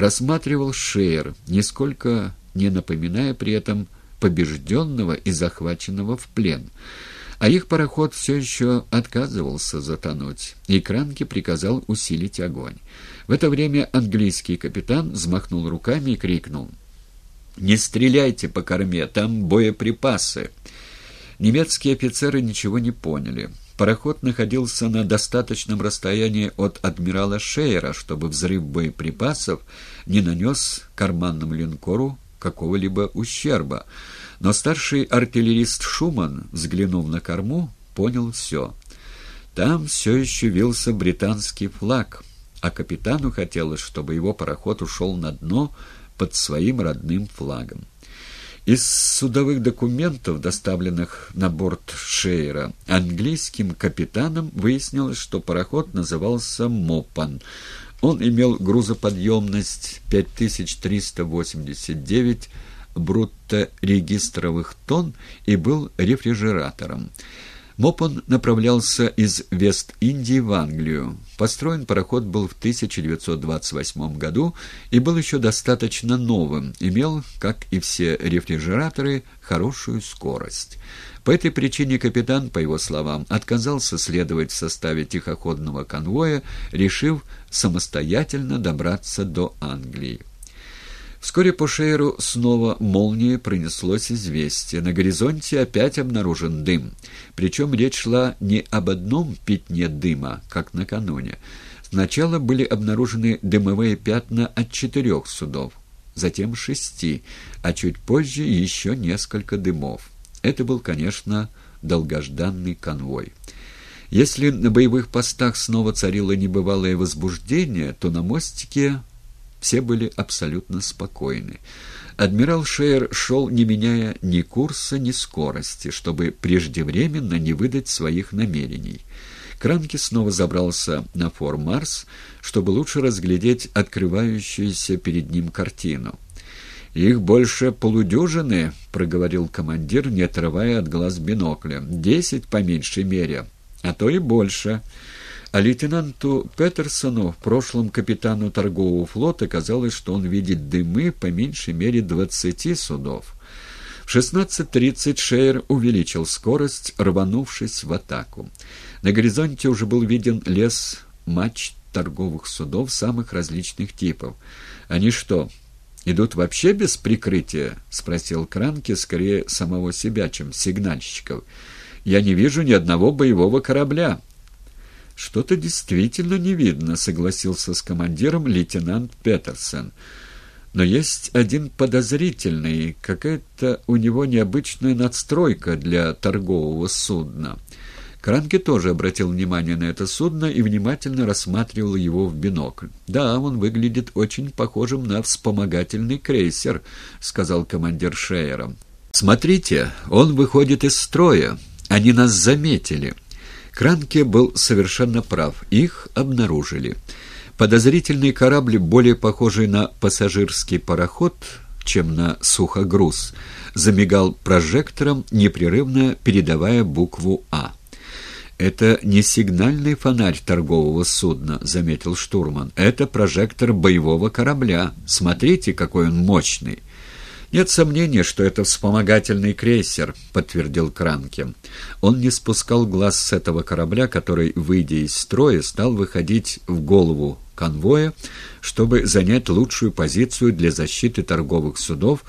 рассматривал Шеер, нисколько не напоминая при этом побежденного и захваченного в плен. А их пароход все еще отказывался затонуть, и Кранке приказал усилить огонь. В это время английский капитан взмахнул руками и крикнул «Не стреляйте по корме, там боеприпасы!» Немецкие офицеры ничего не поняли. Пароход находился на достаточном расстоянии от адмирала Шейера, чтобы взрыв боеприпасов не нанес карманному линкору какого-либо ущерба. Но старший артиллерист Шуман, взглянув на корму, понял все. Там все еще вился британский флаг, а капитану хотелось, чтобы его пароход ушел на дно под своим родным флагом. Из судовых документов, доставленных на борт Шейера, английским капитаном выяснилось, что пароход назывался «Мопан». Он имел грузоподъемность 5389 брутто-регистровых тонн и был рефрижератором. Мопон направлялся из Вест-Индии в Англию. Построен пароход был в 1928 году и был еще достаточно новым, имел, как и все рефрижераторы, хорошую скорость. По этой причине капитан, по его словам, отказался следовать в составе тихоходного конвоя, решив самостоятельно добраться до Англии. Вскоре по Шейру снова молнией пронеслось известие. На горизонте опять обнаружен дым. Причем речь шла не об одном пятне дыма, как накануне. Сначала были обнаружены дымовые пятна от четырех судов, затем шести, а чуть позже еще несколько дымов. Это был, конечно, долгожданный конвой. Если на боевых постах снова царило небывалое возбуждение, то на мостике все были абсолютно спокойны. Адмирал Шейер шел, не меняя ни курса, ни скорости, чтобы преждевременно не выдать своих намерений. Кранки снова забрался на фор Марс, чтобы лучше разглядеть открывающуюся перед ним картину. «Их больше полудюжины», — проговорил командир, не отрывая от глаз бинокля. «Десять по меньшей мере, а то и больше». А лейтенанту Петерсону, прошлом капитану торгового флота, казалось, что он видит дымы по меньшей мере двадцати судов. В 16.30 Шейер увеличил скорость, рванувшись в атаку. На горизонте уже был виден лес мачт торговых судов самых различных типов. Они что, идут вообще без прикрытия?» — спросил Кранки скорее самого себя, чем сигнальщиков. «Я не вижу ни одного боевого корабля». «Что-то действительно не видно», — согласился с командиром лейтенант Петерсон. «Но есть один подозрительный, какая-то у него необычная надстройка для торгового судна». Кранке тоже обратил внимание на это судно и внимательно рассматривал его в бинокль. «Да, он выглядит очень похожим на вспомогательный крейсер», — сказал командир Шейера. «Смотрите, он выходит из строя. Они нас заметили». Кранке был совершенно прав. Их обнаружили. Подозрительный корабль, более похожий на пассажирский пароход, чем на сухогруз, замигал прожектором, непрерывно передавая букву «А». «Это не сигнальный фонарь торгового судна», — заметил штурман. «Это прожектор боевого корабля. Смотрите, какой он мощный». «Нет сомнения, что это вспомогательный крейсер», — подтвердил Кранке. Он не спускал глаз с этого корабля, который, выйдя из строя, стал выходить в голову конвоя, чтобы занять лучшую позицию для защиты торговых судов